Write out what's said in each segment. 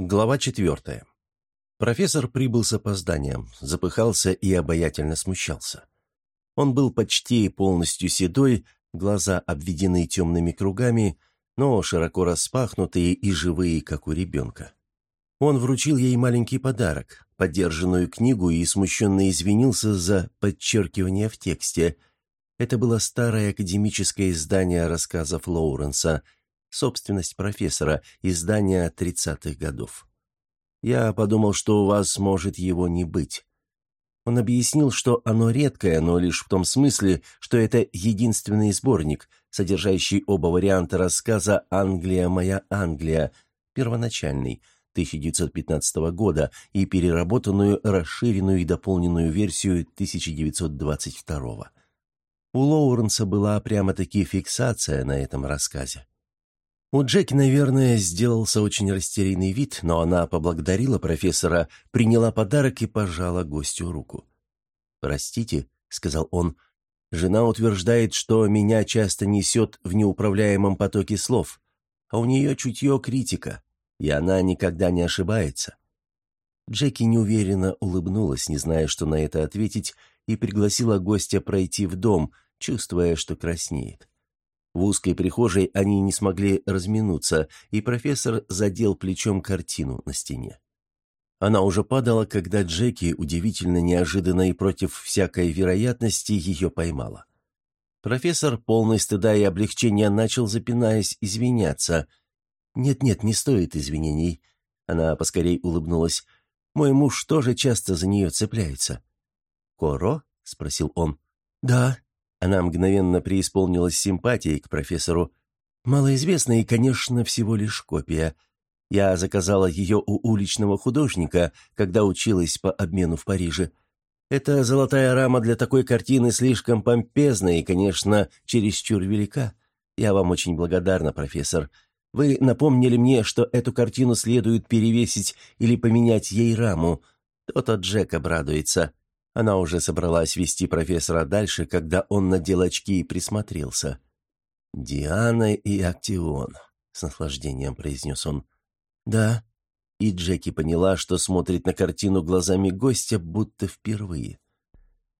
Глава четвертая. Профессор прибыл с опозданием, запыхался и обаятельно смущался. Он был почти полностью седой, глаза обведены темными кругами, но широко распахнутые и живые, как у ребенка. Он вручил ей маленький подарок, подержанную книгу, и смущенно извинился за подчеркивание в тексте. Это было старое академическое издание рассказов Лоуренса – собственность профессора, издание тридцатых годов. Я подумал, что у вас может его не быть. Он объяснил, что оно редкое, но лишь в том смысле, что это единственный сборник, содержащий оба варианта рассказа «Англия, моя Англия», первоначальный, 1915 года, и переработанную, расширенную и дополненную версию 1922. У Лоуренса была прямо-таки фиксация на этом рассказе. У Джеки, наверное, сделался очень растерянный вид, но она поблагодарила профессора, приняла подарок и пожала гостю руку. «Простите», — сказал он, — «жена утверждает, что меня часто несет в неуправляемом потоке слов, а у нее чутье критика, и она никогда не ошибается». Джеки неуверенно улыбнулась, не зная, что на это ответить, и пригласила гостя пройти в дом, чувствуя, что краснеет. В узкой прихожей они не смогли разминуться, и профессор задел плечом картину на стене. Она уже падала, когда Джеки, удивительно неожиданно и против всякой вероятности, ее поймала. Профессор, полный стыда и облегчения, начал, запинаясь, извиняться. «Нет-нет, не стоит извинений». Она поскорей улыбнулась. «Мой муж тоже часто за нее цепляется». «Коро?» — спросил он. «Да», она мгновенно преисполнилась симпатией к профессору. Малоизвестная и, конечно, всего лишь копия. Я заказала ее у уличного художника, когда училась по обмену в Париже. Эта золотая рама для такой картины слишком помпезна и, конечно, чересчур велика. Я вам очень благодарна, профессор. Вы напомнили мне, что эту картину следует перевесить или поменять ей раму. То-то Джек обрадуется. Она уже собралась вести профессора дальше, когда он надел очки и присмотрелся. «Диана и Актион», — с наслаждением произнес он. «Да». И Джеки поняла, что смотрит на картину глазами гостя, будто впервые.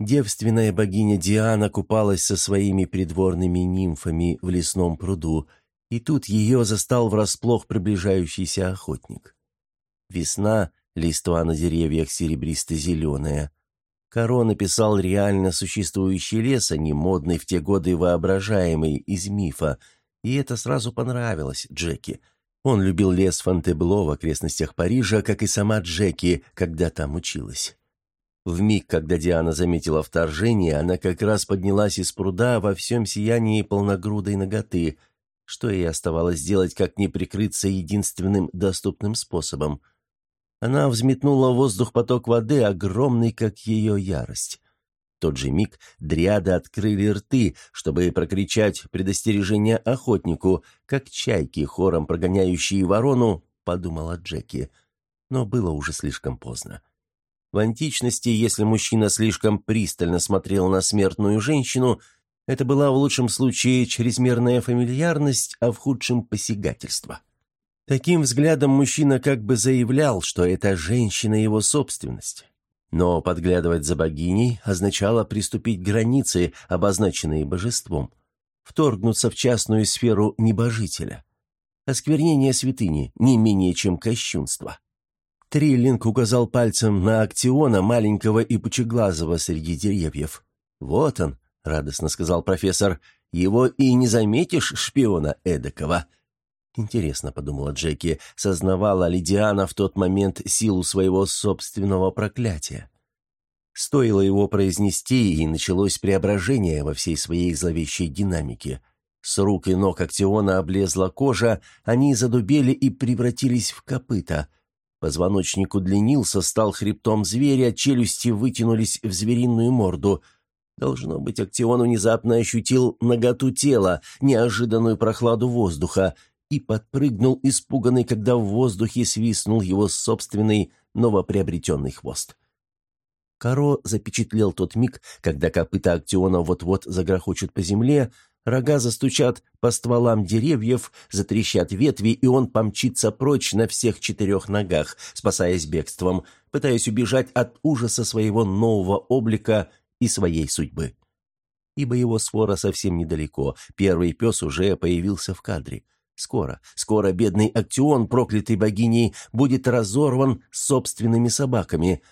Девственная богиня Диана купалась со своими придворными нимфами в лесном пруду, и тут ее застал врасплох приближающийся охотник. Весна, листва на деревьях серебристо-зеленая, Каро написал реально существующий лес, а не модный в те годы воображаемый из мифа, и это сразу понравилось Джеки. Он любил лес Фонтебло в окрестностях Парижа, как и сама Джеки, когда там училась. В миг, когда Диана заметила вторжение, она как раз поднялась из пруда во всем сиянии полногрудой ноготы, что ей оставалось делать, как не прикрыться единственным доступным способом — она взметнула в воздух поток воды, огромный, как ее ярость. В тот же миг дриады открыли рты, чтобы прокричать предостережение охотнику, как чайки, хором прогоняющие ворону, подумала Джеки. Но было уже слишком поздно. В античности, если мужчина слишком пристально смотрел на смертную женщину, это была в лучшем случае чрезмерная фамильярность, а в худшем – посягательство. Таким взглядом мужчина как бы заявлял, что эта женщина его собственность. Но подглядывать за богиней означало приступить к границе, обозначенные божеством, вторгнуться в частную сферу небожителя. Осквернение святыни не менее чем кощунство. Триллинг указал пальцем на Актиона, маленького и пучеглазого среди деревьев. «Вот он», — радостно сказал профессор, — «его и не заметишь, шпиона эдакого». Интересно, подумала Джеки, сознавала ли Диана в тот момент силу своего собственного проклятия. Стоило его произнести, и началось преображение во всей своей зловещей динамике. С рук и ног Актиона облезла кожа, они задубели и превратились в копыта. Позвоночник удлинился, стал хребтом зверя, челюсти вытянулись в звериную морду. Должно быть, Актион внезапно ощутил наготу тела, неожиданную прохладу воздуха — и подпрыгнул испуганный, когда в воздухе свистнул его собственный новоприобретенный хвост. Каро запечатлел тот миг, когда копыта Актиона вот-вот загрохочут по земле, Рога застучат по стволам деревьев, затрещат ветви, и он помчится прочь на всех четырех ногах, спасаясь бегством, пытаясь убежать от ужаса своего нового облика и своей судьбы. Ибо его свора совсем недалеко, первый пес уже появился в кадре. Скоро, скоро бедный Актион, проклятый богиней, будет разорван собственными собаками.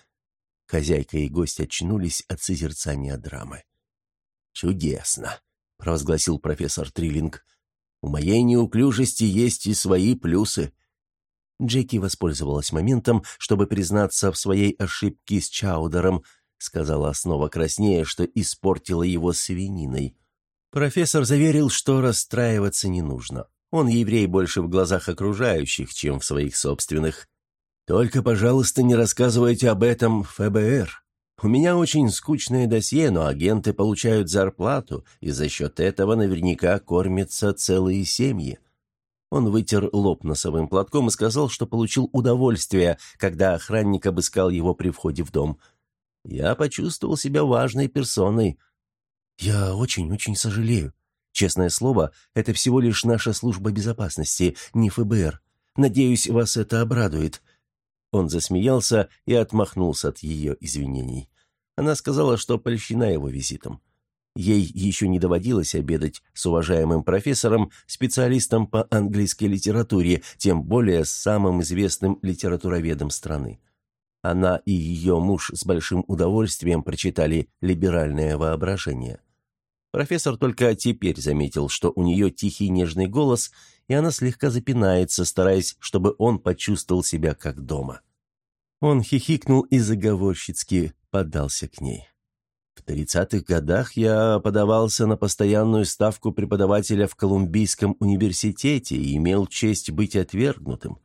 Хозяйка и гость очнулись от созерцания драмы. «Чудесно!» — провозгласил профессор Триллинг. «У моей неуклюжести есть и свои плюсы». Джеки воспользовалась моментом, чтобы признаться в своей ошибке с Чаудером, сказала снова краснее, что испортила его свининой. Профессор заверил, что расстраиваться не нужно. Он еврей больше в глазах окружающих, чем в своих собственных. «Только, пожалуйста, не рассказывайте об этом ФБР. У меня очень скучное досье, но агенты получают зарплату, и за счет этого наверняка кормятся целые семьи». Он вытер лоб носовым платком и сказал, что получил удовольствие, когда охранник обыскал его при входе в дом. «Я почувствовал себя важной персоной». «Я очень-очень сожалею», Честное слово, это всего лишь наша служба безопасности, не ФБР. Надеюсь, вас это обрадует». Он засмеялся и отмахнулся от ее извинений. Она сказала, что польщена его визитом. Ей еще не доводилось обедать с уважаемым профессором, специалистом по английской литературе, тем более с самым известным литературоведом страны. Она и ее муж с большим удовольствием прочитали «Либеральное воображение». Профессор только теперь заметил, что у нее тихий нежный голос, и она слегка запинается, стараясь, чтобы он почувствовал себя как дома. Он хихикнул и заговорщицки подался к ней. В тридцатых годах я подавался на постоянную ставку преподавателя в Колумбийском университете и имел честь быть отвергнутым,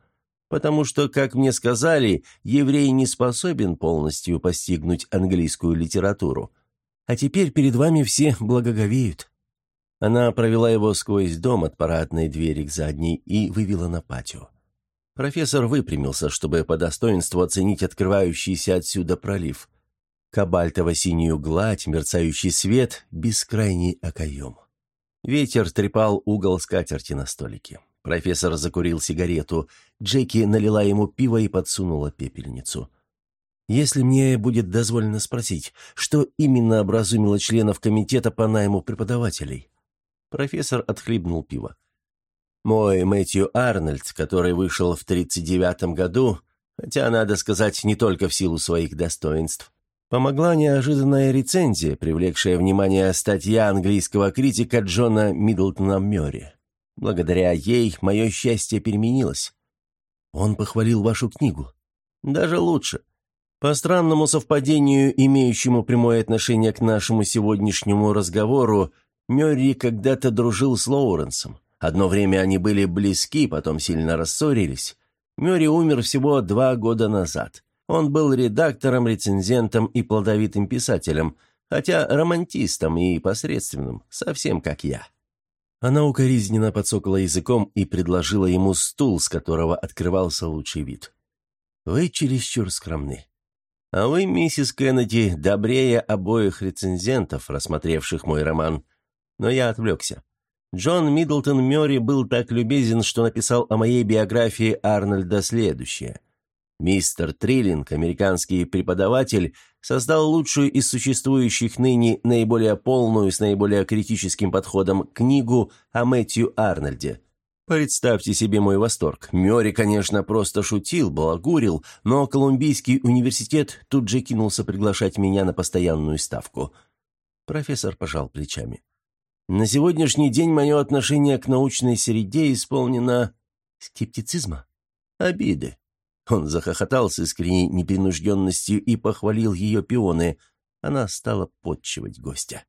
потому что, как мне сказали, еврей не способен полностью постигнуть английскую литературу – а теперь перед вами все благоговеют». Она провела его сквозь дом от парадной двери к задней и вывела на патио. Профессор выпрямился, чтобы по достоинству оценить открывающийся отсюда пролив. Кабальтово-синюю гладь, мерцающий свет, бескрайний окоем. Ветер трепал угол скатерти на столике. Профессор закурил сигарету. Джеки налила ему пиво и подсунула пепельницу. Если мне будет дозволено спросить, что именно образумило членов комитета по найму преподавателей?» Профессор отхлебнул пиво. «Мой Мэтью Арнольд, который вышел в 1939 году, хотя, надо сказать, не только в силу своих достоинств, помогла неожиданная рецензия, привлекшая внимание статья английского критика Джона Миддлтона Мёрри. Благодаря ей мое счастье переменилось. Он похвалил вашу книгу. Даже лучше. По странному совпадению, имеющему прямое отношение к нашему сегодняшнему разговору, Мёрри когда-то дружил с Лоуренсом. Одно время они были близки, потом сильно рассорились. Мёрри умер всего два года назад. Он был редактором, рецензентом и плодовитым писателем, хотя романтистом и посредственным, совсем как я. Она укоризненно подсокала языком и предложила ему стул, с которого открывался лучший вид. «Вы чересчур скромны. А вы, миссис Кеннеди, добрее обоих рецензентов, рассмотревших мой роман. Но я отвлекся. Джон Миддлтон Мёрри был так любезен, что написал о моей биографии Арнольда следующее. Мистер Триллинг, американский преподаватель, создал лучшую из существующих ныне наиболее полную с наиболее критическим подходом книгу о Мэтью Арнольде – Представьте себе мой восторг. Мёри, конечно, просто шутил, балагурил, но Колумбийский университет тут же кинулся приглашать меня на постоянную ставку. Профессор пожал плечами. На сегодняшний день мое отношение к научной среде исполнено скептицизма, обиды. Он захохотал с искренней непринужденностью и похвалил ее пионы. Она стала подчивать гостя.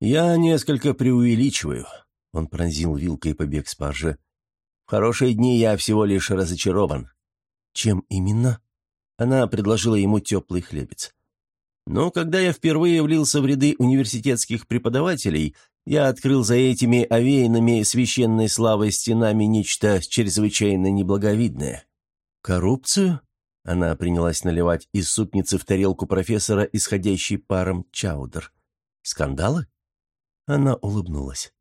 «Я несколько преувеличиваю. Он пронзил вилкой побег спаржи. «В хорошие дни я всего лишь разочарован». «Чем именно?» Она предложила ему теплый хлебец. «Но когда я впервые влился в ряды университетских преподавателей, я открыл за этими овеянными священной славой стенами нечто чрезвычайно неблаговидное. Коррупцию?» Она принялась наливать из супницы в тарелку профессора, исходящий паром чаудер. «Скандалы?» Она улыбнулась.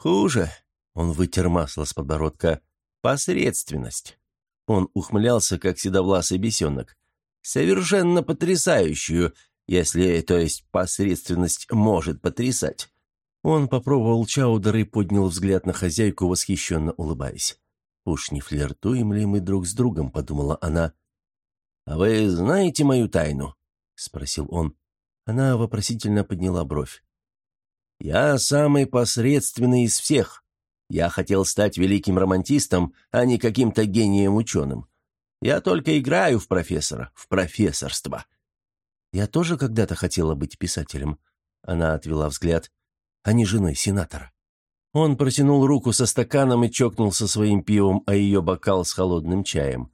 «Хуже», — он вытер масло с подбородка, — «посредственность». Он ухмылялся, как седовласый бесенок. «Совершенно потрясающую, если, то есть, посредственность может потрясать». Он попробовал чаудер и поднял взгляд на хозяйку, восхищенно улыбаясь. «Уж не флиртуем ли мы друг с другом?» — подумала она. «А вы знаете мою тайну?» — спросил он. Она вопросительно подняла бровь. «Я самый посредственный из всех. Я хотел стать великим романтистом, а не каким-то гением-ученым. Я только играю в профессора, в профессорство». «Я тоже когда-то хотела быть писателем», — она отвела взгляд, — «а не женой сенатора». Он протянул руку со стаканом и чокнулся своим пивом, а ее бокал с холодным чаем.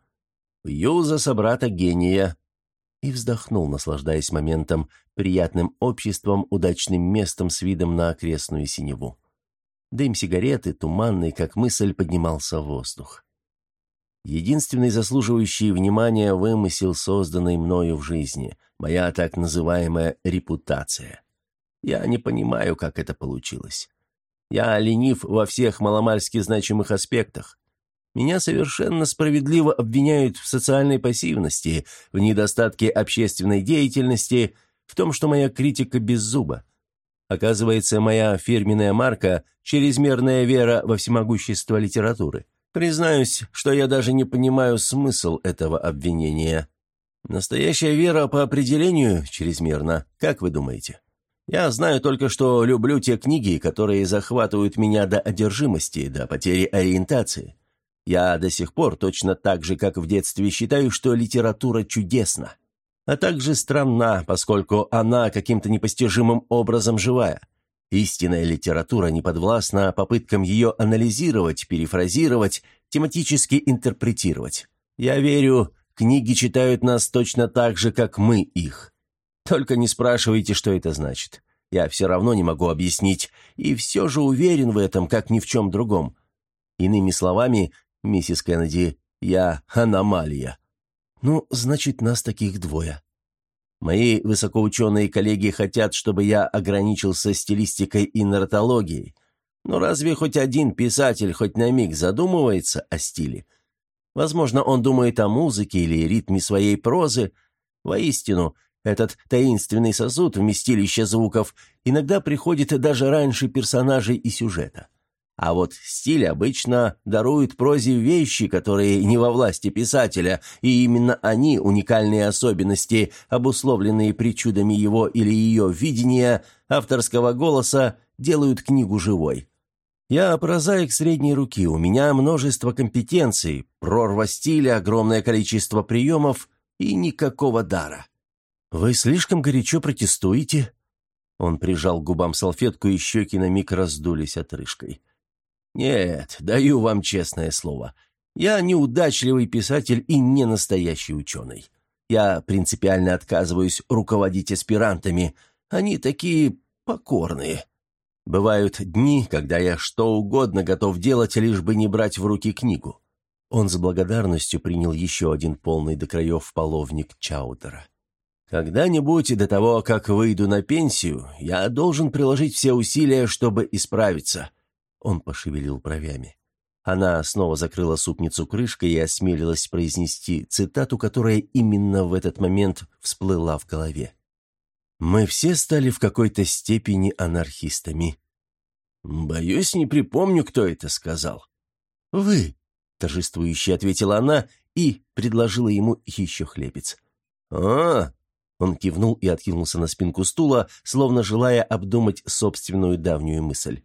«Пью за собрата гения!» И вздохнул, наслаждаясь моментом, приятным обществом, удачным местом с видом на окрестную синеву. Дым сигареты, туманный, как мысль, поднимался в воздух. Единственный заслуживающий внимания вымысел, созданный мною в жизни, моя так называемая репутация. Я не понимаю, как это получилось. Я ленив во всех маломальски значимых аспектах. Меня совершенно справедливо обвиняют в социальной пассивности, в недостатке общественной деятельности, в том, что моя критика без зуба. Оказывается, моя фирменная марка – чрезмерная вера во всемогущество литературы. Признаюсь, что я даже не понимаю смысл этого обвинения. Настоящая вера по определению чрезмерна, как вы думаете? Я знаю только, что люблю те книги, которые захватывают меня до одержимости, до потери ориентации. Я до сих пор точно так же, как в детстве, считаю, что литература чудесна, а также странна, поскольку она каким-то непостижимым образом живая. Истинная литература не подвластна попыткам ее анализировать, перефразировать, тематически интерпретировать. Я верю, книги читают нас точно так же, как мы их. Только не спрашивайте, что это значит. Я все равно не могу объяснить, и все же уверен в этом, как ни в чем другом. Иными словами, миссис Кеннеди, я аномалия. Ну, значит, нас таких двое. Мои высокоученые коллеги хотят, чтобы я ограничился стилистикой и нарратологией. Но разве хоть один писатель хоть на миг задумывается о стиле? Возможно, он думает о музыке или ритме своей прозы. Воистину, этот таинственный сосуд, вместилище звуков, иногда приходит даже раньше персонажей и сюжета. А вот стиль обычно дарует прозе вещи, которые не во власти писателя, и именно они, уникальные особенности, обусловленные причудами его или ее видения, авторского голоса, делают книгу живой. Я прозаик средней руки, у меня множество компетенций, прорва стиля, огромное количество приемов и никакого дара. «Вы слишком горячо протестуете?» Он прижал к губам салфетку, и щеки на миг раздулись отрыжкой. «Нет, даю вам честное слово. Я неудачливый писатель и не настоящий ученый. Я принципиально отказываюсь руководить аспирантами. Они такие покорные. Бывают дни, когда я что угодно готов делать, лишь бы не брать в руки книгу». Он с благодарностью принял еще один полный до краев половник Чаудера. Когда-нибудь до того, как выйду на пенсию, я должен приложить все усилия, чтобы исправиться». Он пошевелил бровями. Она снова закрыла супницу крышкой и осмелилась произнести цитату, которая именно в этот момент всплыла в голове. «Мы все стали в какой-то степени анархистами». «Боюсь, не припомню, кто это сказал». «Вы», — торжествующе ответила она и предложила ему еще хлебец. «А, он кивнул и откинулся на спинку стула, словно желая обдумать собственную давнюю мысль.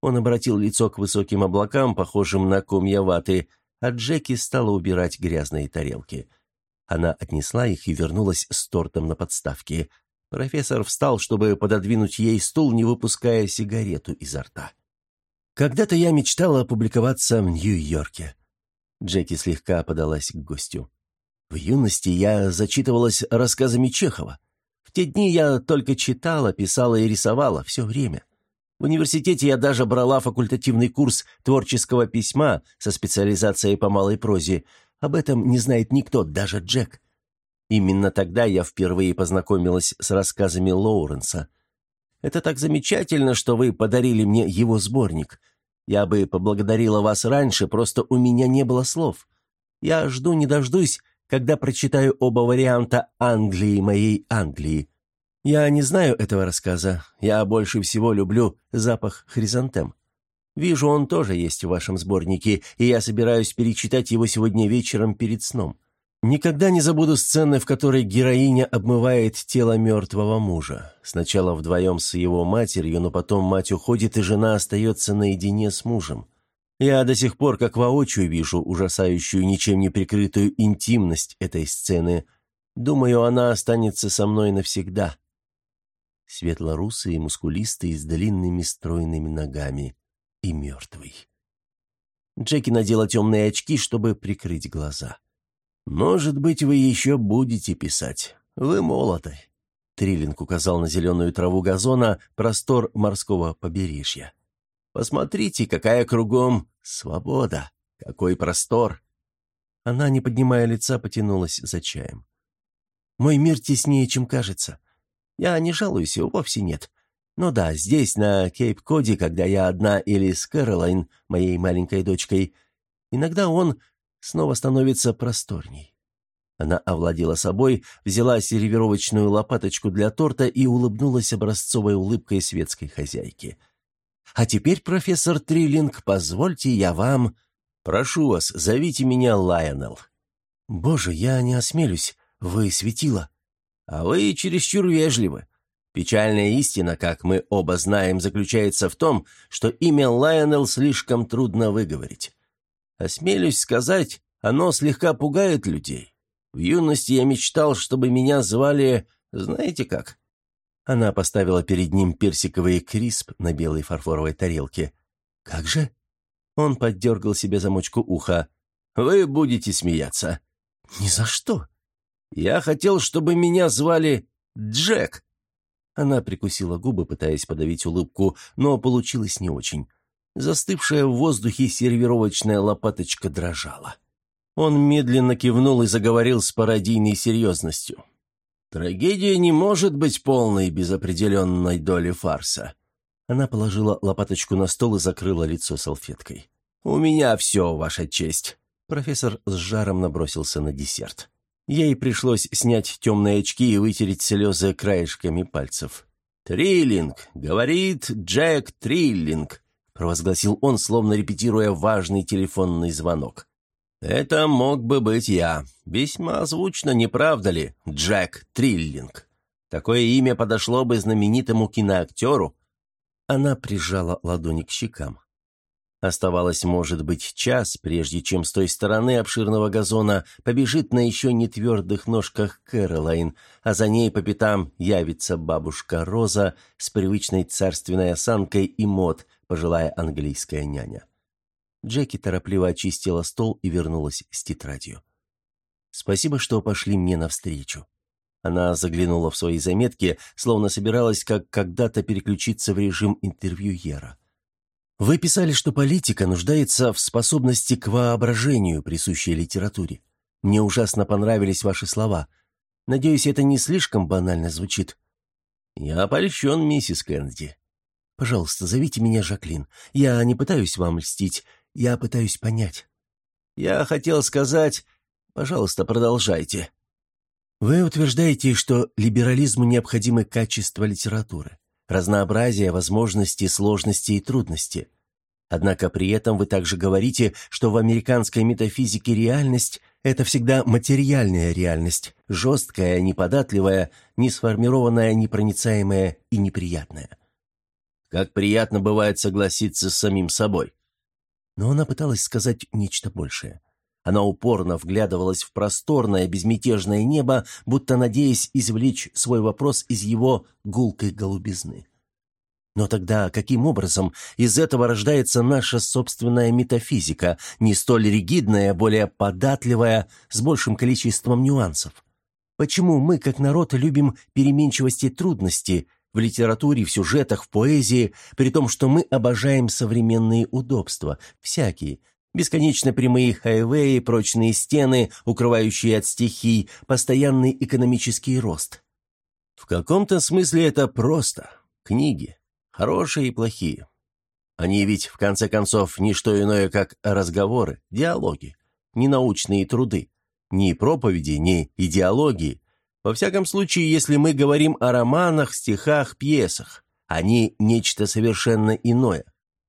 Он обратил лицо к высоким облакам, похожим на комья ваты, а Джеки стала убирать грязные тарелки. Она отнесла их и вернулась с тортом на подставке. Профессор встал, чтобы пододвинуть ей стул, не выпуская сигарету изо рта. «Когда-то я мечтала опубликоваться в Нью-Йорке». Джеки слегка подалась к гостю. В юности я зачитывалась рассказами Чехова. В те дни я только читала, писала и рисовала все время. В университете я даже брала факультативный курс творческого письма со специализацией по малой прозе. Об этом не знает никто, даже Джек. Именно тогда я впервые познакомилась с рассказами Лоуренса. Это так замечательно, что вы подарили мне его сборник. Я бы поблагодарила вас раньше, просто у меня не было слов. Я жду не дождусь, когда прочитаю оба варианта Англии моей Англии. Я не знаю этого рассказа. Я больше всего люблю запах хризантем. Вижу, он тоже есть в вашем сборнике, и я собираюсь перечитать его сегодня вечером перед сном. Никогда не забуду сцены, в которой героиня обмывает тело мертвого мужа. Сначала вдвоем с его матерью, но потом мать уходит, и жена остается наедине с мужем. Я до сих пор как воочию вижу ужасающую, ничем не прикрытую интимность этой сцены. Думаю, она останется со мной навсегда. Светлорусый, мускулистый, с длинными стройными ногами. И мертвый. Джеки надела темные очки, чтобы прикрыть глаза. «Может быть, вы еще будете писать. Вы молоды». Триллинг указал на зеленую траву газона, простор морского побережья. «Посмотрите, какая кругом свобода! Какой простор!» Она, не поднимая лица, потянулась за чаем. «Мой мир теснее, чем кажется. Я не жалуюсь, вовсе нет. Но да, здесь, на Кейп-Коде, когда я одна или с Кэролайн, моей маленькой дочкой, иногда он снова становится просторней. Она овладела собой, взяла сервировочную лопаточку для торта и улыбнулась образцовой улыбкой светской хозяйки. «А теперь, профессор Триллинг, позвольте я вам...» «Прошу вас, зовите меня Лайонел». «Боже, я не осмелюсь. Вы светила». «А вы чересчур вежливы. Печальная истина, как мы оба знаем, заключается в том, что имя Лайонел слишком трудно выговорить. Осмелюсь сказать, оно слегка пугает людей. В юности я мечтал, чтобы меня звали... Знаете как?» Она поставила перед ним персиковый крисп на белой фарфоровой тарелке. «Как же?» Он поддергал себе замочку уха. «Вы будете смеяться». «Ни за что». «Я хотел, чтобы меня звали Джек». Она прикусила губы, пытаясь подавить улыбку, но получилось не очень. Застывшая в воздухе сервировочная лопаточка дрожала. Он медленно кивнул и заговорил с пародийной серьезностью. «Трагедия не может быть полной без определенной доли фарса». Она положила лопаточку на стол и закрыла лицо салфеткой. «У меня все, Ваша честь». Профессор с жаром набросился на десерт. Ей пришлось снять темные очки и вытереть слезы краешками пальцев. «Триллинг! Говорит Джек Триллинг!» провозгласил он, словно репетируя важный телефонный звонок. «Это мог бы быть я. Весьма звучно, не правда ли, Джек Триллинг? Такое имя подошло бы знаменитому киноактеру». Она прижала ладони к щекам. Оставалось, может быть, час, прежде чем с той стороны обширного газона побежит на еще не твердых ножках Кэролайн, а за ней по пятам явится бабушка Роза с привычной царственной осанкой и мод, пожилая английская няня. Джеки торопливо очистила стол и вернулась с тетрадью. «Спасибо, что пошли мне навстречу». Она заглянула в свои заметки, словно собиралась как когда-то переключиться в режим интервьюера. Вы писали, что политика нуждается в способности к воображению, присущей литературе. Мне ужасно понравились ваши слова. Надеюсь, это не слишком банально звучит. Я польщен, миссис Кеннеди. Пожалуйста, зовите меня Жаклин. Я не пытаюсь вам льстить, я пытаюсь понять. Я хотел сказать... Пожалуйста, продолжайте. Вы утверждаете, что либерализму необходимы качества литературы разнообразие возможностей, сложности и трудности. Однако при этом вы также говорите, что в американской метафизике реальность – это всегда материальная реальность, жесткая, неподатливая, несформированная, непроницаемая и неприятная. Как приятно бывает согласиться с самим собой. Но она пыталась сказать нечто большее. Она упорно вглядывалась в просторное безмятежное небо, будто надеясь извлечь свой вопрос из его гулкой голубизны. Но тогда каким образом из этого рождается наша собственная метафизика, не столь ригидная, более податливая, с большим количеством нюансов? Почему мы, как народ, любим переменчивости и трудности в литературе, в сюжетах, в поэзии, при том, что мы обожаем современные удобства, всякие, Бесконечно прямые хайвеи, прочные стены, укрывающие от стихий, постоянный экономический рост. В каком-то смысле это просто. Книги. Хорошие и плохие. Они ведь, в конце концов, не что иное, как разговоры, диалоги, не научные труды, ни проповеди, ни идеологии. Во всяком случае, если мы говорим о романах, стихах, пьесах, они нечто совершенно иное.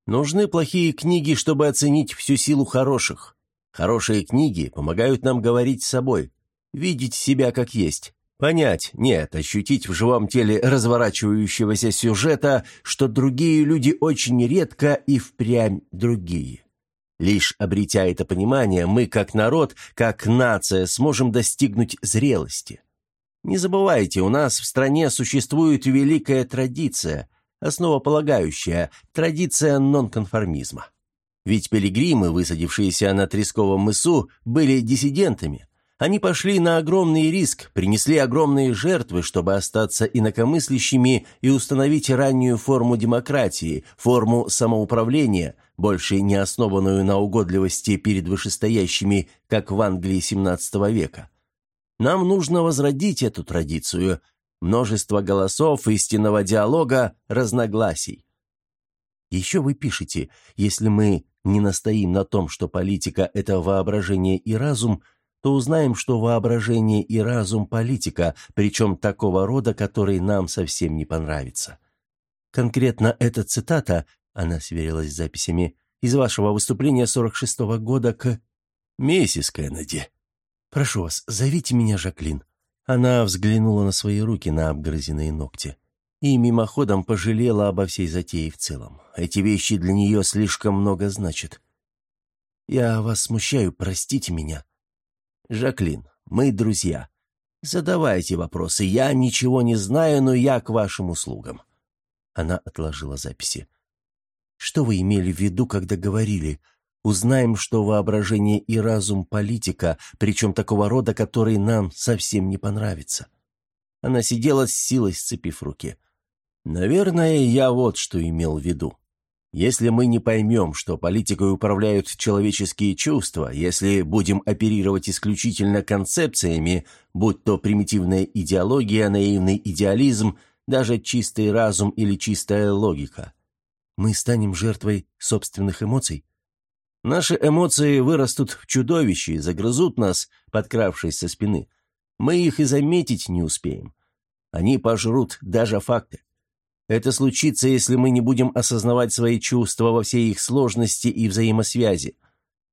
Нужны плохие книги, чтобы оценить всю силу хороших. Хорошие книги помогают нам говорить с собой, видеть себя как есть, понять, нет, ощутить в живом теле разворачивающегося сюжета, что другие люди очень редко и впрямь другие. Лишь обретя это понимание, мы, как народ, как нация, сможем достигнуть зрелости. Не забывайте, у нас в стране существует великая традиция, основополагающая традиция нонконформизма. Ведь пилигримы, высадившиеся на Тресковом мысу, были диссидентами. Они пошли на огромный риск, принесли огромные жертвы, чтобы остаться инакомыслящими и установить раннюю форму демократии, форму самоуправления, больше не основанную на угодливости перед вышестоящими, как в Англии XVII века. Нам нужно возродить эту традицию. Множество голосов, истинного диалога, разногласий. Еще вы пишете, если мы не настоим на том, что политика – это воображение и разум, то узнаем, что воображение и разум – политика, причем такого рода, который нам совсем не понравится. Конкретно эта цитата, она сверилась с записями, из вашего выступления 46-го года к... «Миссис Кеннеди». «Прошу вас, зовите меня Жаклин». Она взглянула на свои руки на обгрызенные ногти и мимоходом пожалела обо всей затее в целом. Эти вещи для нее слишком много значат. «Я вас смущаю, простите меня». «Жаклин, мы друзья. Задавайте вопросы. Я ничего не знаю, но я к вашим услугам». Она отложила записи. «Что вы имели в виду, когда говорили? Узнаем, что воображение и разум – политика, причем такого рода, который нам совсем не понравится». Она сидела с силой, сцепив руки. Наверное, я вот что имел в виду. Если мы не поймем, что политикой управляют человеческие чувства, если будем оперировать исключительно концепциями, будь то примитивная идеология, наивный идеализм, даже чистый разум или чистая логика, мы станем жертвой собственных эмоций? Наши эмоции вырастут в чудовище и загрызут нас, подкравшись со спины. Мы их и заметить не успеем. Они пожрут даже факты. Это случится, если мы не будем осознавать свои чувства во всей их сложности и взаимосвязи.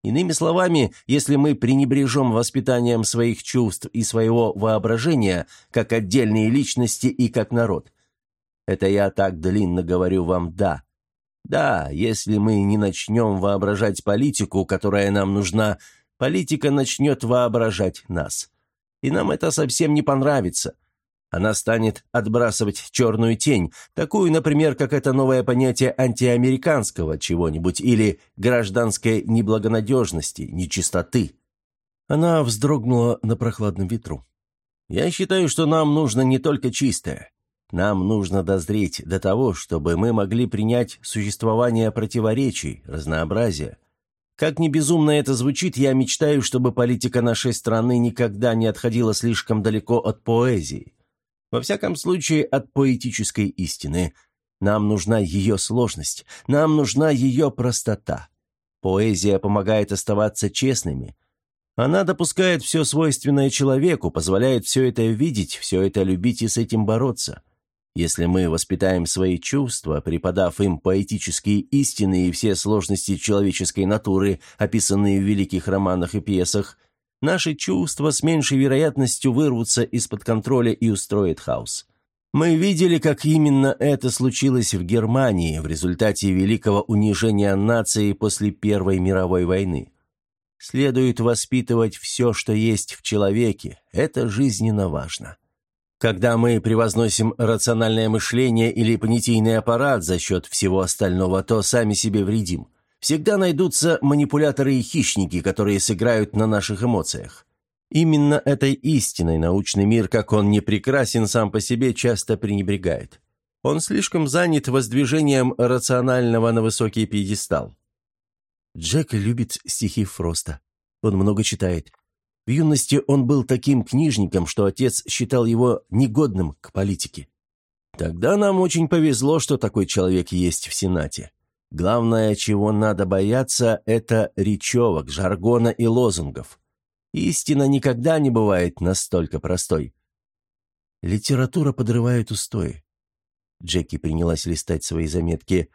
Иными словами, если мы пренебрежем воспитанием своих чувств и своего воображения как отдельные личности и как народ. Это я так длинно говорю вам «да». Да, если мы не начнем воображать политику, которая нам нужна, политика начнет воображать нас. И нам это совсем не понравится – она станет отбрасывать черную тень, такую, например, как это новое понятие антиамериканского чего-нибудь или гражданской неблагонадежности, нечистоты. Она вздрогнула на прохладном ветру. «Я считаю, что нам нужно не только чистое. Нам нужно дозреть до того, чтобы мы могли принять существование противоречий, разнообразия. Как ни безумно это звучит, я мечтаю, чтобы политика нашей страны никогда не отходила слишком далеко от поэзии. Во всяком случае, от поэтической истины. Нам нужна ее сложность, нам нужна ее простота. Поэзия помогает оставаться честными. Она допускает все свойственное человеку, позволяет все это видеть, все это любить и с этим бороться. Если мы воспитаем свои чувства, преподав им поэтические истины и все сложности человеческой натуры, описанные в великих романах и пьесах, Наши чувства с меньшей вероятностью вырвутся из-под контроля и устроят хаос. Мы видели, как именно это случилось в Германии в результате великого унижения нации после Первой мировой войны. Следует воспитывать все, что есть в человеке. Это жизненно важно. Когда мы превозносим рациональное мышление или понятийный аппарат за счет всего остального, то сами себе вредим. Всегда найдутся манипуляторы и хищники, которые сыграют на наших эмоциях. Именно этой истиной научный мир, как он не прекрасен сам по себе, часто пренебрегает. Он слишком занят воздвижением рационального на высокий пьедестал. Джек любит стихи Фроста. Он много читает. В юности он был таким книжником, что отец считал его негодным к политике. Тогда нам очень повезло, что такой человек есть в Сенате. Главное, чего надо бояться, это речевок, жаргона и лозунгов. Истина никогда не бывает настолько простой. Литература подрывает устои. Джеки принялась листать свои заметки.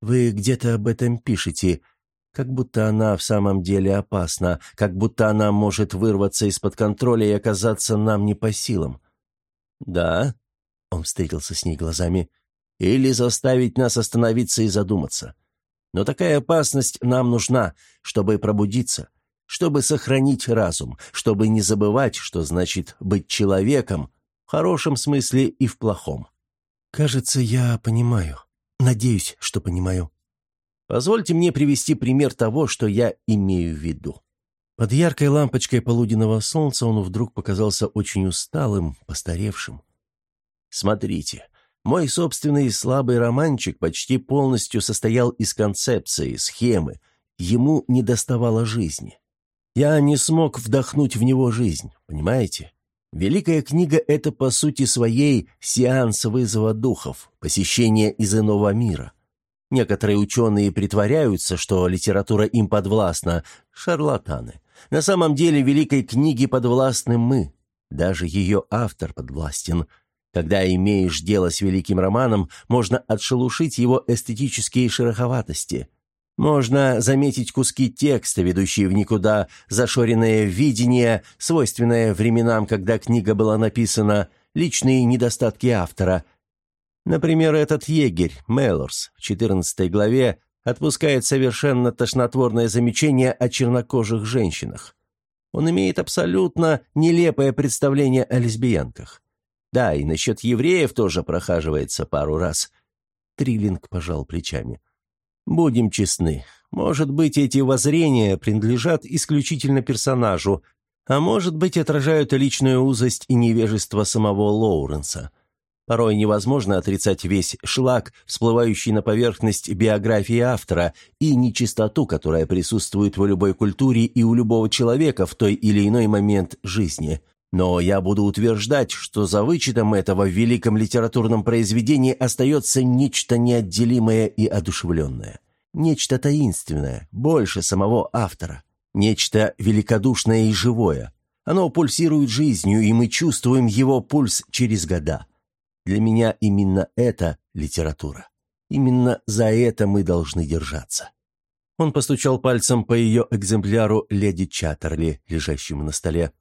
«Вы где-то об этом пишете, как будто она в самом деле опасна, как будто она может вырваться из-под контроля и оказаться нам не по силам». «Да?» — он встретился с ней глазами. «Или заставить нас остановиться и задуматься. Но такая опасность нам нужна, чтобы пробудиться, чтобы сохранить разум, чтобы не забывать, что значит быть человеком, в хорошем смысле и в плохом». «Кажется, я понимаю. Надеюсь, что понимаю», Позвольте мне привести пример того, что я имею в виду. Под яркой лампочкой полуденного солнца он вдруг показался очень усталым, постаревшим. Смотрите, мой собственный слабый романчик почти полностью состоял из концепции, схемы. Ему не доставало жизни. Я не смог вдохнуть в него жизнь, понимаете? Великая книга — это, по сути своей, сеанс вызова духов, посещение из иного мира — Некоторые ученые притворяются, что литература им подвластна. Шарлатаны. На самом деле великой книге подвластны мы. Даже ее автор подвластен. Когда имеешь дело с великим романом, можно отшелушить его эстетические шероховатости. Можно заметить куски текста, ведущие в никуда, зашоренное видение, свойственное временам, когда книга была написана, личные недостатки автора – Например, этот егерь, Мелорс, в 14 главе отпускает совершенно тошнотворное замечание о чернокожих женщинах. Он имеет абсолютно нелепое представление о лесбиянках. Да, и насчет евреев тоже прохаживается пару раз. Триллинг пожал плечами. Будем честны, может быть, эти воззрения принадлежат исключительно персонажу, а может быть, отражают личную узость и невежество самого Лоуренса. Порой невозможно отрицать весь шлак, всплывающий на поверхность биографии автора, и нечистоту, которая присутствует в любой культуре и у любого человека в той или иной момент жизни. Но я буду утверждать, что за вычетом этого в великом литературном произведении остается нечто неотделимое и одушевленное. Нечто таинственное, больше самого автора. Нечто великодушное и живое. Оно пульсирует жизнью, и мы чувствуем его пульс через года. Для меня именно это литература. Именно за это мы должны держаться». Он постучал пальцем по ее экземпляру «Леди Чаттерли», лежащему на столе.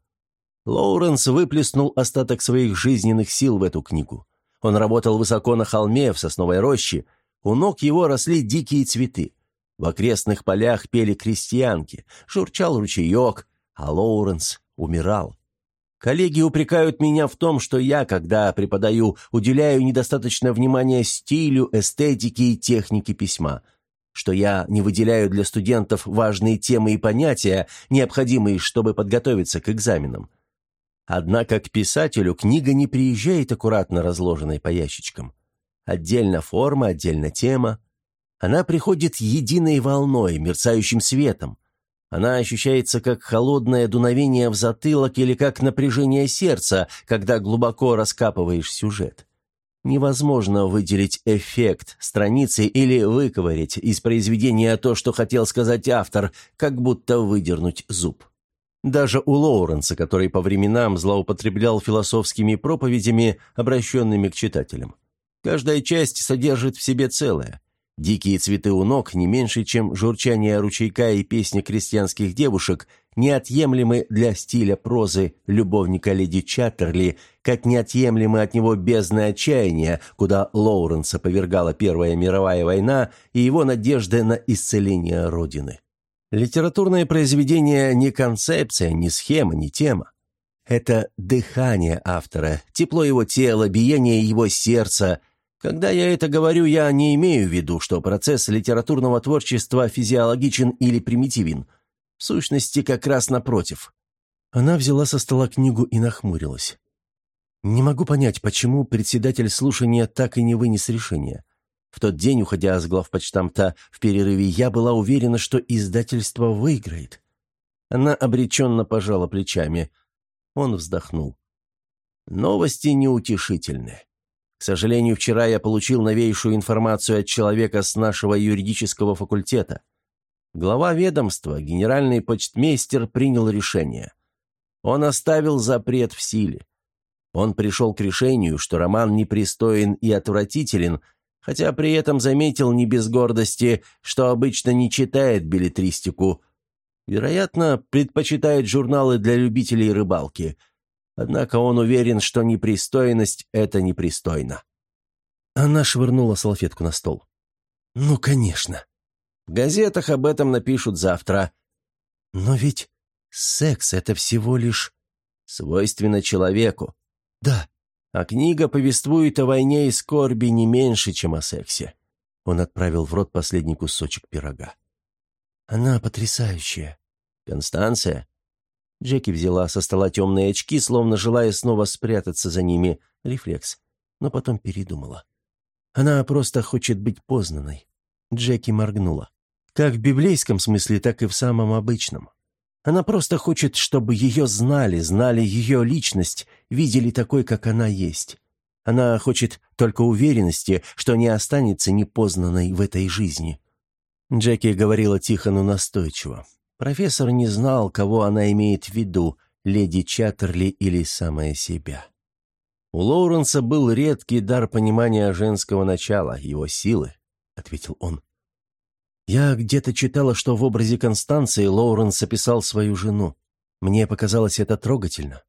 Лоуренс выплеснул остаток своих жизненных сил в эту книгу. Он работал высоко на холме, в сосновой роще. У ног его росли дикие цветы. В окрестных полях пели крестьянки, журчал ручеек, а Лоуренс умирал. Коллеги упрекают меня в том, что я, когда преподаю, уделяю недостаточно внимания стилю, эстетике и технике письма, что я не выделяю для студентов важные темы и понятия, необходимые, чтобы подготовиться к экзаменам. Однако к писателю книга не приезжает аккуратно разложенной по ящичкам. Отдельно форма, отдельно тема. Она приходит единой волной, мерцающим светом, она ощущается как холодное дуновение в затылок или как напряжение сердца, когда глубоко раскапываешь сюжет. Невозможно выделить эффект страницы или выковырять из произведения то, что хотел сказать автор, как будто выдернуть зуб. Даже у Лоуренса, который по временам злоупотреблял философскими проповедями, обращенными к читателям. Каждая часть содержит в себе целое. Дикие цветы у ног, не меньше, чем журчание ручейка и песни крестьянских девушек, неотъемлемы для стиля прозы любовника леди Чаттерли, как неотъемлемы от него бездны отчаяния, куда Лоуренса повергала Первая мировая война и его надежды на исцеление Родины. Литературное произведение не концепция, не схема, не тема. Это дыхание автора, тепло его тела, биение его сердца, когда я это говорю, я не имею в виду, что процесс литературного творчества физиологичен или примитивен. В сущности, как раз напротив. Она взяла со стола книгу и нахмурилась. Не могу понять, почему председатель слушания так и не вынес решения. В тот день, уходя с главпочтамта в перерыве, я была уверена, что издательство выиграет. Она обреченно пожала плечами. Он вздохнул. Новости неутешительны. К сожалению, вчера я получил новейшую информацию от человека с нашего юридического факультета. Глава ведомства, генеральный почтмейстер, принял решение. Он оставил запрет в силе. Он пришел к решению, что роман непристоен и отвратителен, хотя при этом заметил не без гордости, что обычно не читает билетристику. Вероятно, предпочитает журналы для любителей рыбалки – Однако он уверен, что непристойность — это непристойно. Она швырнула салфетку на стол. «Ну, конечно. В газетах об этом напишут завтра. Но ведь секс — это всего лишь свойственно человеку. Да, а книга повествует о войне и скорби не меньше, чем о сексе». Он отправил в рот последний кусочек пирога. «Она потрясающая. Констанция? Джеки взяла со стола темные очки, словно желая снова спрятаться за ними. Рефлекс. Но потом передумала. Она просто хочет быть познанной. Джеки моргнула. Как в библейском смысле, так и в самом обычном. Она просто хочет, чтобы ее знали, знали ее личность, видели такой, как она есть. Она хочет только уверенности, что не останется непознанной в этой жизни. Джеки говорила тихо, но настойчиво. Профессор не знал, кого она имеет в виду, леди Чаттерли или самая себя. «У Лоуренса был редкий дар понимания женского начала, его силы», — ответил он. «Я где-то читала, что в образе Констанции Лоуренс описал свою жену. Мне показалось это трогательно.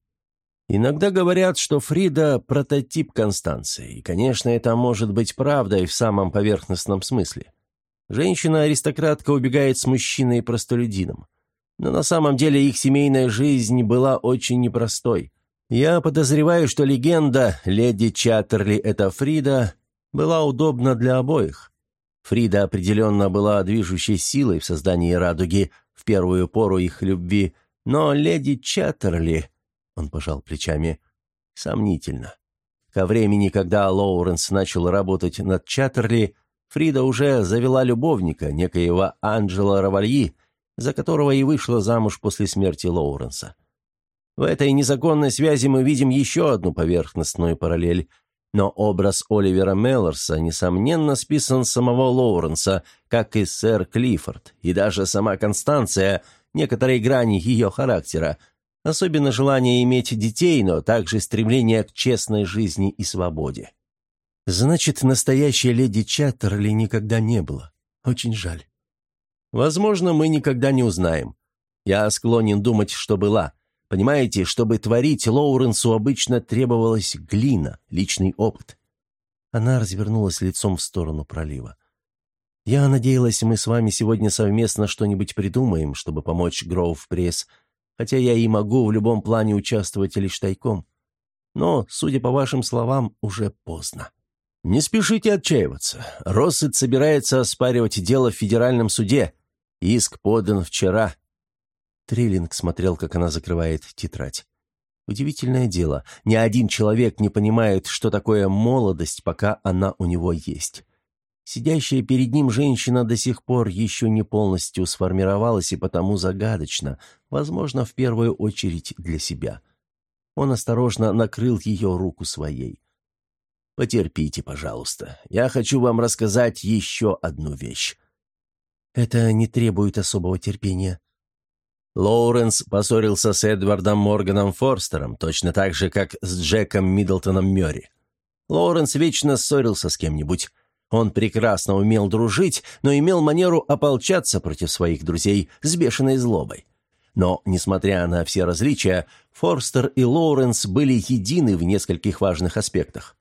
Иногда говорят, что Фрида — прототип Констанции, и, конечно, это может быть правдой в самом поверхностном смысле. Женщина-аристократка убегает с мужчиной-простолюдином. Но на самом деле их семейная жизнь была очень непростой. Я подозреваю, что легенда «Леди Чаттерли – это Фрида» была удобна для обоих. Фрида определенно была движущей силой в создании радуги в первую пору их любви, но леди Чаттерли, он пожал плечами, сомнительно. Ко времени, когда Лоуренс начал работать над Чаттерли, Фрида уже завела любовника, некоего Анджела Равальи, за которого и вышла замуж после смерти Лоуренса. В этой незаконной связи мы видим еще одну поверхностную параллель, но образ Оливера Меллорса, несомненно, списан с самого Лоуренса, как и сэр Клиффорд, и даже сама Констанция, некоторые грани ее характера, особенно желание иметь детей, но также стремление к честной жизни и свободе. Значит, настоящей леди Чаттерли никогда не было. Очень жаль. Возможно, мы никогда не узнаем. Я склонен думать, что была. Понимаете, чтобы творить Лоуренсу обычно требовалась глина, личный опыт. Она развернулась лицом в сторону пролива. «Я надеялась, мы с вами сегодня совместно что-нибудь придумаем, чтобы помочь Гроув Пресс, хотя я и могу в любом плане участвовать лишь тайком. Но, судя по вашим словам, уже поздно». «Не спешите отчаиваться. Россет собирается оспаривать дело в федеральном суде. Иск подан вчера». Триллинг смотрел, как она закрывает тетрадь. Удивительное дело, ни один человек не понимает, что такое молодость, пока она у него есть. Сидящая перед ним женщина до сих пор еще не полностью сформировалась и потому загадочна, возможно, в первую очередь для себя. Он осторожно накрыл ее руку своей. Потерпите, пожалуйста. Я хочу вам рассказать еще одну вещь. Это не требует особого терпения. Лоуренс поссорился с Эдвардом Морганом Форстером, точно так же, как с Джеком Миддлтоном Мёри. Лоуренс вечно ссорился с кем-нибудь. Он прекрасно умел дружить, но имел манеру ополчаться против своих друзей с бешеной злобой. Но, несмотря на все различия, Форстер и Лоуренс были едины в нескольких важных аспектах.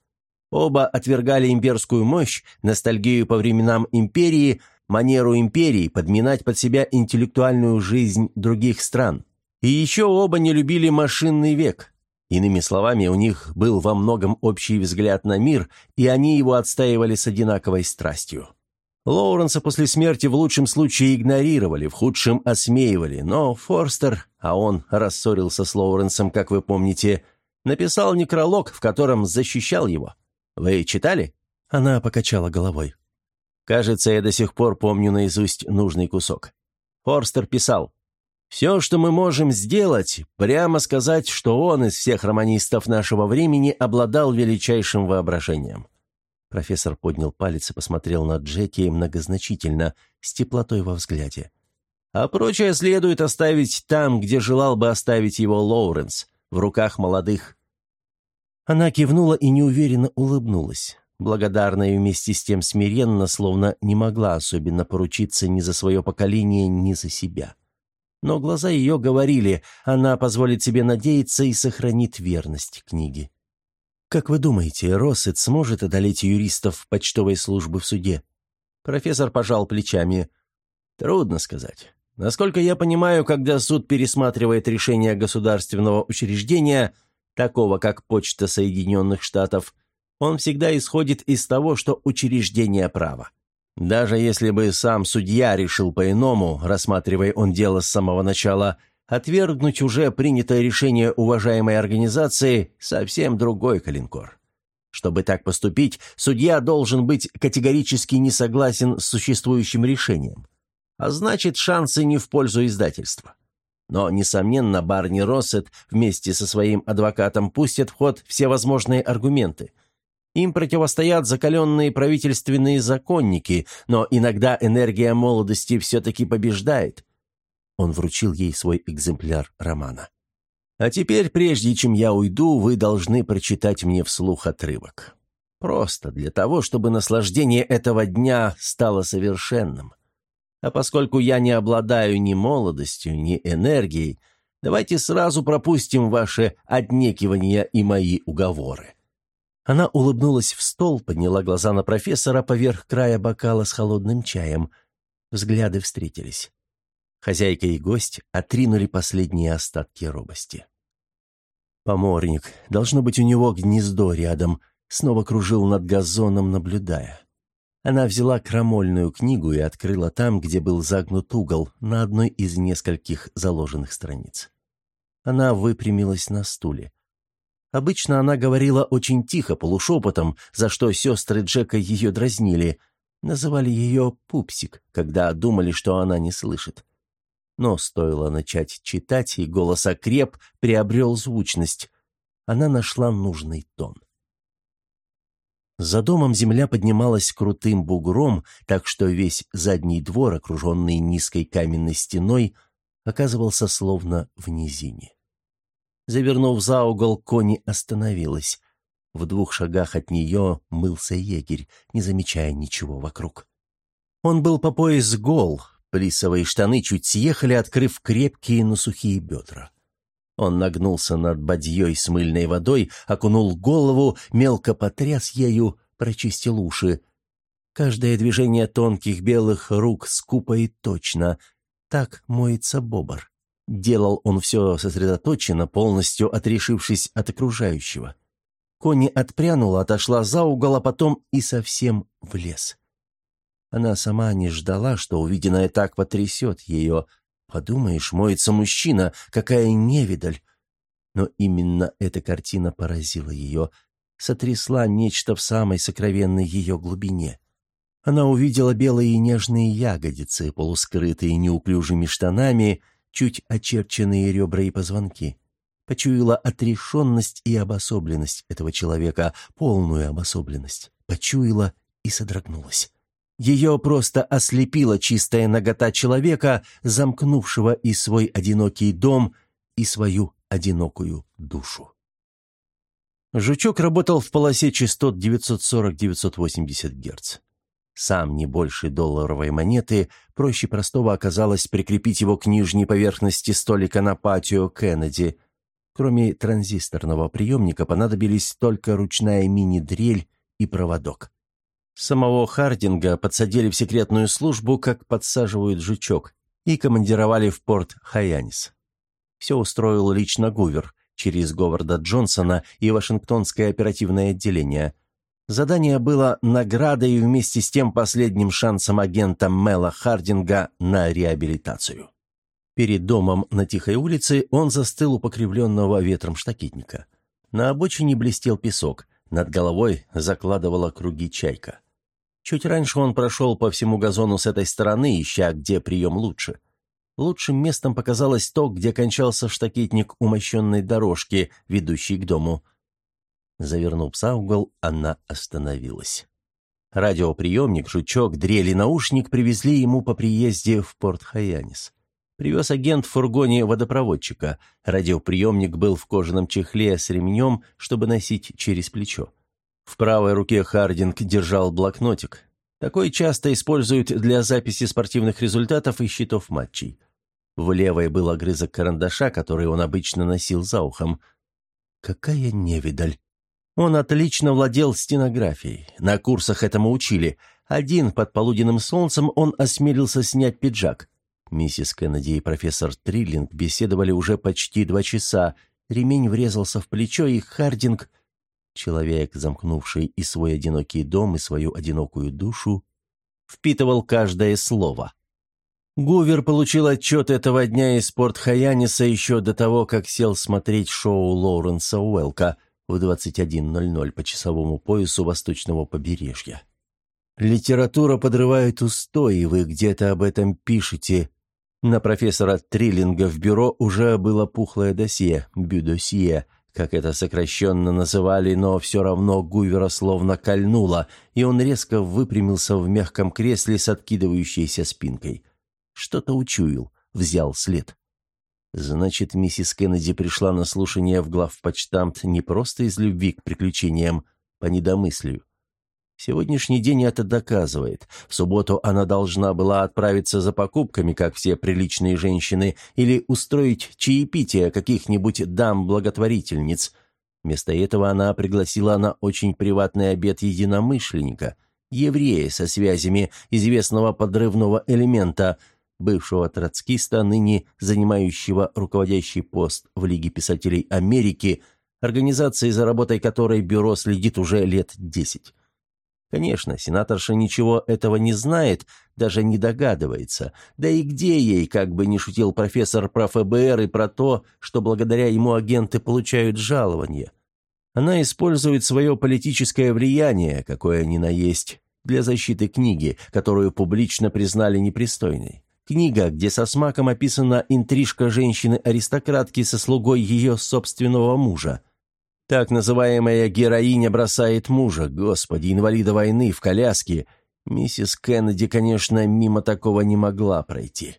Оба отвергали имперскую мощь, ностальгию по временам империи, манеру империи подминать под себя интеллектуальную жизнь других стран. И еще оба не любили машинный век. Иными словами, у них был во многом общий взгляд на мир, и они его отстаивали с одинаковой страстью. Лоуренса после смерти в лучшем случае игнорировали, в худшем осмеивали, но Форстер, а он рассорился с Лоуренсом, как вы помните, написал некролог, в котором защищал его. Вы читали?» Она покачала головой. «Кажется, я до сих пор помню наизусть нужный кусок. Форстер писал. Все, что мы можем сделать, прямо сказать, что он из всех романистов нашего времени обладал величайшим воображением». Профессор поднял палец и посмотрел на Джеки многозначительно, с теплотой во взгляде. «А прочее следует оставить там, где желал бы оставить его Лоуренс, в руках молодых». Она кивнула и неуверенно улыбнулась, благодарная и вместе с тем смиренно, словно не могла особенно поручиться ни за свое поколение, ни за себя. Но глаза ее говорили, она позволит себе надеяться и сохранит верность книге. «Как вы думаете, Россет сможет одолеть юристов почтовой службы в суде?» Профессор пожал плечами. «Трудно сказать. Насколько я понимаю, когда суд пересматривает решение государственного учреждения, такого как Почта Соединенных Штатов, он всегда исходит из того, что учреждение права. Даже если бы сам судья решил по-иному, рассматривая он дело с самого начала, отвергнуть уже принятое решение уважаемой организации – совсем другой калинкор. Чтобы так поступить, судья должен быть категорически не согласен с существующим решением. А значит, шансы не в пользу издательства. Но, несомненно, Барни Россет вместе со своим адвокатом пустят в ход все возможные аргументы – им противостоят закаленные правительственные законники, но иногда энергия молодости все-таки побеждает. Он вручил ей свой экземпляр романа. «А теперь, прежде чем я уйду, вы должны прочитать мне вслух отрывок. Просто для того, чтобы наслаждение этого дня стало совершенным. А поскольку я не обладаю ни молодостью, ни энергией, давайте сразу пропустим ваши отнекивания и мои уговоры. Она улыбнулась в стол, подняла глаза на профессора поверх края бокала с холодным чаем. Взгляды встретились. Хозяйка и гость отринули последние остатки робости. Поморник, должно быть, у него гнездо рядом, снова кружил над газоном, наблюдая. Она взяла крамольную книгу и открыла там, где был загнут угол, на одной из нескольких заложенных страниц. Она выпрямилась на стуле. Обычно она говорила очень тихо, полушепотом, за что сестры Джека ее дразнили. Называли ее «пупсик», когда думали, что она не слышит. Но стоило начать читать, и голос окреп, приобрел звучность. Она нашла нужный тон. За домом земля поднималась крутым бугром, так что весь задний двор, окруженный низкой каменной стеной, оказывался словно в низине. Завернув за угол, Кони остановилась. В двух шагах от нее мылся егерь, не замечая ничего вокруг. Он был по пояс гол, плисовые штаны чуть съехали, открыв крепкие, но сухие бедра. Он нагнулся над бадьей с мыльной водой, окунул голову, мелко потряс ею, прочистил уши. Каждое движение тонких белых рук скупо и точно. Так моется бобр. Делал он все сосредоточенно, полностью отрешившись от окружающего. Кони отпрянула, отошла за угол, а потом и совсем в лес. Она сама не ждала, что увиденное так потрясет ее. Подумаешь, моется мужчина, какая невидаль. Но именно эта картина поразила ее, сотрясла нечто в самой сокровенной ее глубине. Она увидела белые нежные ягодицы, полускрытые неуклюжими штанами — чуть очерченные ребра и позвонки. Почуяла отрешенность и обособленность этого человека, полную обособленность. Почуяла и содрогнулась. Ее просто ослепила чистая нагота человека, замкнувшего и свой одинокий дом, и свою одинокую душу. Жучок работал в полосе частот 940-980 Гц. Сам не больше долларовой монеты, проще простого оказалось прикрепить его к нижней поверхности столика на патио Кеннеди. Кроме транзисторного приемника понадобились только ручная мини-дрель и проводок. Самого Хардинга подсадили в секретную службу, как подсаживают жучок, и командировали в порт Хайанис. Все устроил лично Гувер через Говарда Джонсона и Вашингтонское оперативное отделение – Задание было наградой и вместе с тем последним шансом агента Мела Хардинга на реабилитацию. Перед домом на тихой улице он застыл у покривленного ветром штакетника. На обочине блестел песок, над головой закладывала круги чайка. Чуть раньше он прошел по всему газону с этой стороны, ища, где прием лучше. лучшим местом показалось то, где кончался штакетник умощенной дорожки, ведущей к дому. Завернув за угол, она остановилась. Радиоприемник, жучок, дрели, наушник привезли ему по приезде в порт Хаянис. Привез агент в фургоне водопроводчика. Радиоприемник был в кожаном чехле с ремнем, чтобы носить через плечо. В правой руке Хардинг держал блокнотик. Такой часто используют для записи спортивных результатов и счетов матчей. В левой был огрызок карандаша, который он обычно носил за ухом. Какая невидаль! Он отлично владел стенографией. На курсах этому учили. Один под полуденным солнцем он осмелился снять пиджак. Миссис Кеннеди и профессор Триллинг беседовали уже почти два часа. Ремень врезался в плечо, и Хардинг, человек, замкнувший и свой одинокий дом, и свою одинокую душу, впитывал каждое слово. Гувер получил отчет этого дня из порт Хаяниса еще до того, как сел смотреть шоу Лоуренса Уэлка – в 21.00 по часовому поясу восточного побережья. «Литература подрывает устои, вы где-то об этом пишете». На профессора Триллинга в бюро уже было пухлое досье, бюдосье, как это сокращенно называли, но все равно Гувера словно кольнуло, и он резко выпрямился в мягком кресле с откидывающейся спинкой. Что-то учуял, взял след. Значит, миссис Кеннеди пришла на слушание в главпочтамт не просто из любви к приключениям, по недомыслию. Сегодняшний день это доказывает. В субботу она должна была отправиться за покупками, как все приличные женщины, или устроить чаепитие каких-нибудь дам-благотворительниц. Вместо этого она пригласила на очень приватный обед единомышленника, еврея со связями известного подрывного элемента – бывшего троцкиста, ныне занимающего руководящий пост в Лиге писателей Америки, организации, за работой которой бюро следит уже лет десять. Конечно, сенаторша ничего этого не знает, даже не догадывается. Да и где ей, как бы ни шутил профессор про ФБР и про то, что благодаря ему агенты получают жалование. Она использует свое политическое влияние, какое ни на есть, для защиты книги, которую публично признали непристойной. Книга, где со смаком описана интрижка женщины-аристократки со слугой ее собственного мужа. Так называемая героиня бросает мужа, господи, инвалида войны в коляске. Миссис Кеннеди, конечно, мимо такого не могла пройти.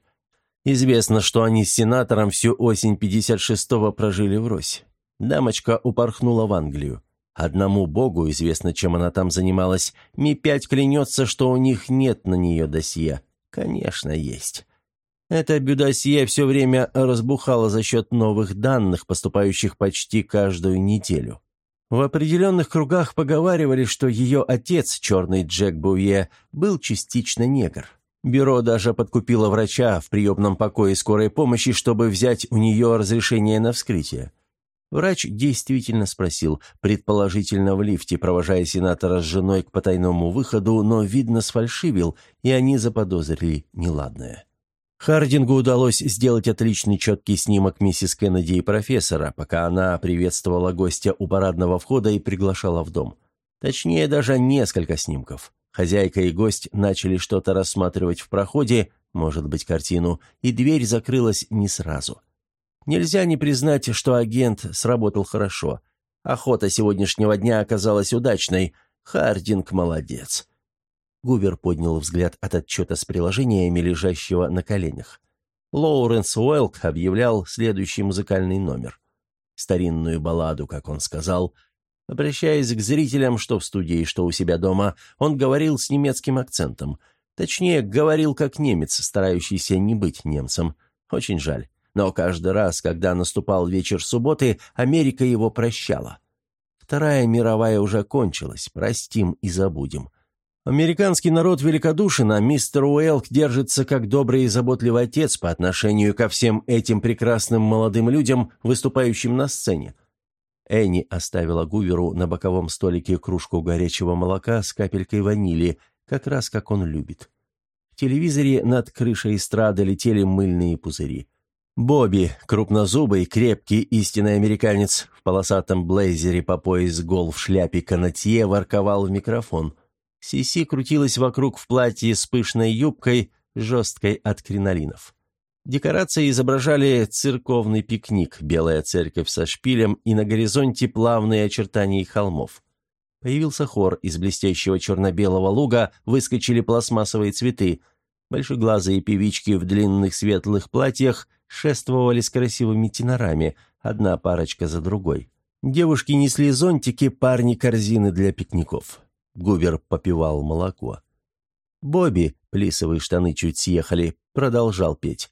Известно, что они с сенатором всю осень 56-го прожили врозь. Дамочка упорхнула в Англию. Одному богу известно, чем она там занималась. Ми-5 клянется, что у них нет на нее досье. Конечно, есть. Это бюдосье все время разбухало за счет новых данных, поступающих почти каждую неделю. В определенных кругах поговаривали, что ее отец, черный Джек Буе, был частично негр. Бюро даже подкупило врача в приемном покое скорой помощи, чтобы взять у нее разрешение на вскрытие. Врач действительно спросил, предположительно в лифте, провожая сенатора с женой к потайному выходу, но, видно, сфальшивил, и они заподозрили неладное. Хардингу удалось сделать отличный четкий снимок миссис Кеннеди и профессора, пока она приветствовала гостя у парадного входа и приглашала в дом. Точнее, даже несколько снимков. Хозяйка и гость начали что-то рассматривать в проходе, может быть, картину, и дверь закрылась не сразу – Нельзя не признать, что агент сработал хорошо. Охота сегодняшнего дня оказалась удачной. Хардинг молодец. Гувер поднял взгляд от отчета с приложениями, лежащего на коленях. Лоуренс Уэлк объявлял следующий музыкальный номер. Старинную балладу, как он сказал. Обращаясь к зрителям, что в студии, что у себя дома, он говорил с немецким акцентом. Точнее, говорил как немец, старающийся не быть немцем. Очень жаль. Но каждый раз, когда наступал вечер субботы, Америка его прощала. Вторая мировая уже кончилась, простим и забудем. Американский народ великодушен, а мистер Уэлк держится как добрый и заботливый отец по отношению ко всем этим прекрасным молодым людям, выступающим на сцене. Энни оставила Гуверу на боковом столике кружку горячего молока с капелькой ванили, как раз как он любит. В телевизоре над крышей эстрады летели мыльные пузыри. Бобби, крупнозубый, крепкий, истинный американец, в полосатом блейзере по пояс гол в шляпе канатье ворковал в микрофон. Сиси крутилась вокруг в платье с пышной юбкой, жесткой от кринолинов. Декорации изображали церковный пикник, белая церковь со шпилем и на горизонте плавные очертания холмов. Появился хор, из блестящего черно-белого луга выскочили пластмассовые цветы. Большеглазые певички в длинных светлых платьях шествовали с красивыми тенорами, одна парочка за другой. Девушки несли зонтики, парни корзины для пикников. Губер попивал молоко. Бобби, плисовые штаны чуть съехали, продолжал петь.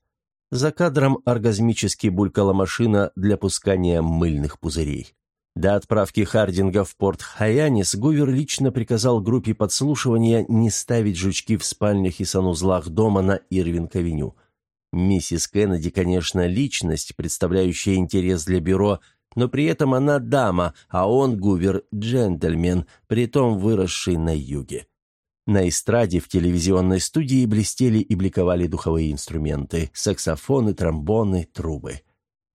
За кадром оргазмически булькала машина для пускания мыльных пузырей. До отправки Хардинга в порт Хаянис Гувер лично приказал группе подслушивания не ставить жучки в спальнях и санузлах дома на Ирвинг-авеню. Миссис Кеннеди, конечно, личность, представляющая интерес для бюро, но при этом она дама, а он, Гувер, джентльмен, притом выросший на юге. На эстраде в телевизионной студии блестели и бликовали духовые инструменты, саксофоны, тромбоны, трубы.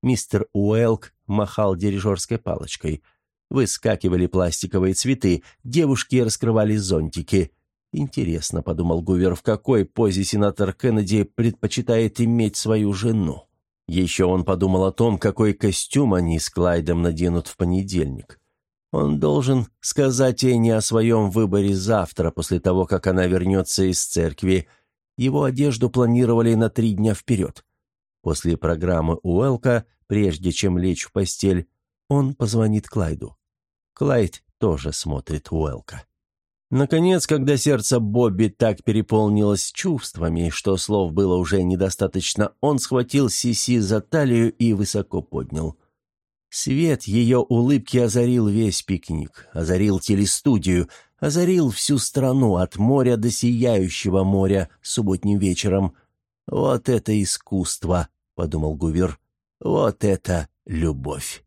Мистер Уэлк махал дирижерской палочкой. Выскакивали пластиковые цветы, девушки раскрывали зонтики. «Интересно», — подумал Гувер, — «в какой позе сенатор Кеннеди предпочитает иметь свою жену?» Еще он подумал о том, какой костюм они с Клайдом наденут в понедельник. Он должен сказать ей не о своем выборе завтра, после того, как она вернется из церкви. Его одежду планировали на три дня вперед. После программы Уэлка, прежде чем лечь в постель, он позвонит Клайду. Клайд тоже смотрит Уэлка. Наконец, когда сердце Бобби так переполнилось чувствами, что слов было уже недостаточно, он схватил Сиси за талию и высоко поднял. Свет ее улыбки озарил весь пикник, озарил телестудию, озарил всю страну от моря до сияющего моря субботним вечером. «Вот это искусство!» — подумал Гувер. «Вот это любовь!»